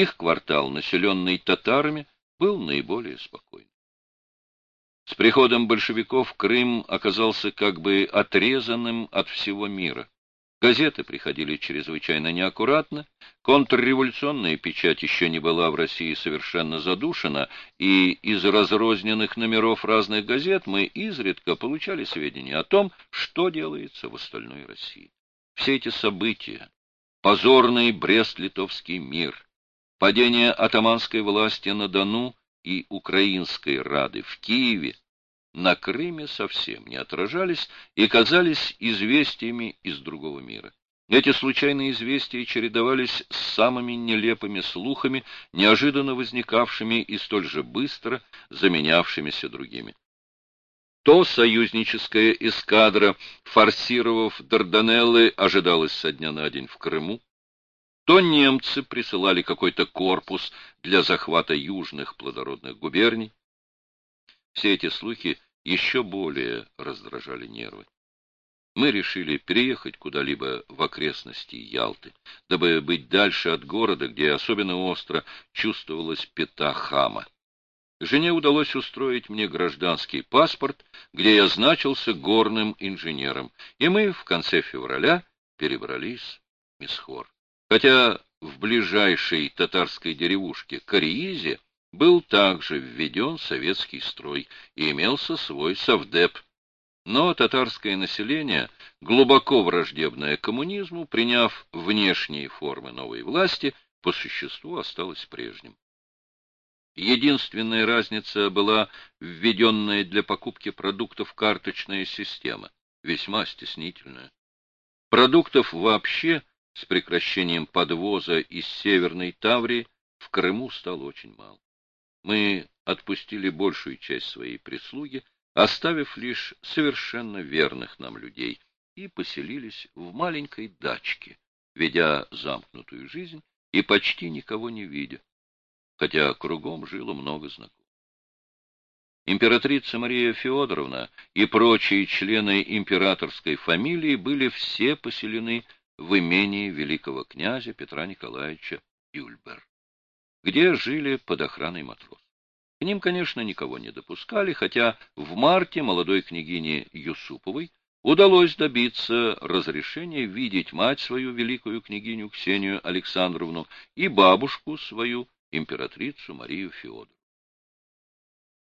Их квартал, населенный татарами, был наиболее спокойным. С приходом большевиков Крым оказался как бы отрезанным от всего мира. Газеты приходили чрезвычайно неаккуратно, контрреволюционная печать еще не была в России совершенно задушена, и из разрозненных номеров разных газет мы изредка получали сведения о том, что делается в остальной России. Все эти события, позорный Брест-Литовский мир, падение атаманской власти на Дону и Украинской Рады в Киеве на Крыме совсем не отражались и казались известиями из другого мира. Эти случайные известия чередовались с самыми нелепыми слухами, неожиданно возникавшими и столь же быстро заменявшимися другими. То союзническая эскадра, форсировав Дарданеллы, ожидалась со дня на день в Крыму, то немцы присылали какой-то корпус для захвата южных плодородных губерний. Все эти слухи еще более раздражали нервы. Мы решили переехать куда-либо в окрестности Ялты, дабы быть дальше от города, где особенно остро чувствовалась пята хама. Жене удалось устроить мне гражданский паспорт, где я значился горным инженером, и мы в конце февраля перебрались в Мисхор. Хотя в ближайшей татарской деревушке Кариизе был также введен советский строй и имелся свой совдеп. Но татарское население, глубоко враждебное коммунизму, приняв внешние формы новой власти, по существу осталось прежним. Единственная разница была введенная для покупки продуктов карточная система, весьма стеснительная. Продуктов вообще с прекращением подвоза из Северной Таврии в Крыму стало очень мало. Мы отпустили большую часть своей прислуги, оставив лишь совершенно верных нам людей, и поселились в маленькой дачке, ведя замкнутую жизнь и почти никого не видя, хотя кругом жило много знакомых. Императрица Мария Федоровна и прочие члены императорской фамилии были все поселены в имении великого князя Петра Николаевича Юльбер где жили под охраной матрос. К ним, конечно, никого не допускали, хотя в марте молодой княгине Юсуповой удалось добиться разрешения видеть мать свою великую княгиню Ксению Александровну и бабушку свою, императрицу Марию Феодоровну.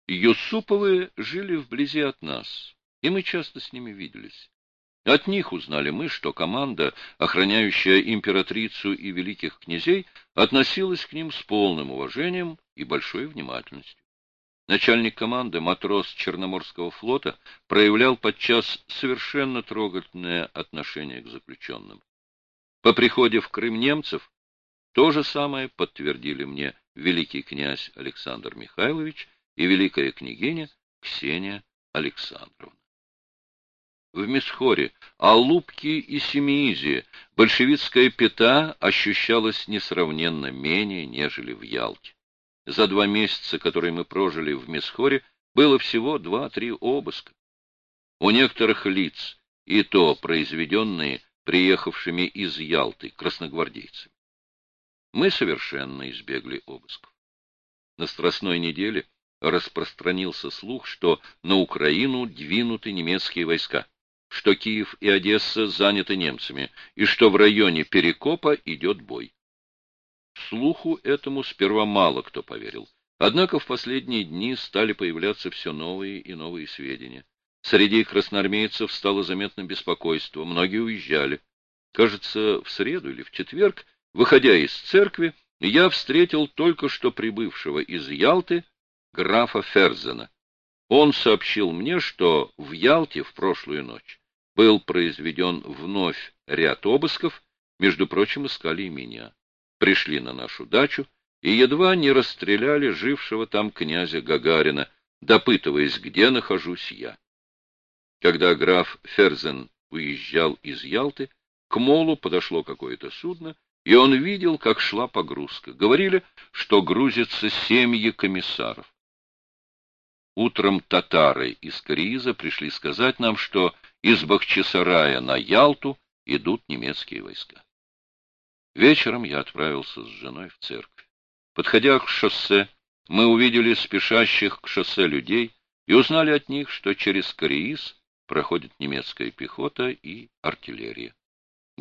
Юсуповы жили вблизи от нас, и мы часто с ними виделись. От них узнали мы, что команда, охраняющая императрицу и великих князей, относилась к ним с полным уважением и большой внимательностью. Начальник команды, матрос Черноморского флота, проявлял подчас совершенно трогательное отношение к заключенным. По приходе в Крым немцев то же самое подтвердили мне великий князь Александр Михайлович и великая княгиня Ксения Александровна в Месхоре, Алупке и Семиизе большевистская пята ощущалась несравненно менее, нежели в Ялте. За два месяца, которые мы прожили в Месхоре, было всего два-три обыска. У некоторых лиц, и то произведенные приехавшими из Ялты красногвардейцами. Мы совершенно избегли обысков. На Страстной неделе распространился слух, что на Украину двинуты немецкие войска что Киев и Одесса заняты немцами, и что в районе Перекопа идет бой. Слуху этому сперва мало кто поверил. Однако в последние дни стали появляться все новые и новые сведения. Среди красноармейцев стало заметно беспокойство, многие уезжали. Кажется, в среду или в четверг, выходя из церкви, я встретил только что прибывшего из Ялты графа Ферзена. Он сообщил мне, что в Ялте в прошлую ночь был произведен вновь ряд обысков, между прочим, искали и меня. Пришли на нашу дачу и едва не расстреляли жившего там князя Гагарина, допытываясь, где нахожусь я. Когда граф Ферзен уезжал из Ялты, к молу подошло какое-то судно, и он видел, как шла погрузка. Говорили, что грузятся семьи комиссаров. Утром татары из Карииза пришли сказать нам, что из Бахчисарая на Ялту идут немецкие войска. Вечером я отправился с женой в церковь. Подходя к шоссе, мы увидели спешащих к шоссе людей и узнали от них, что через Кореис проходит немецкая пехота и артиллерия.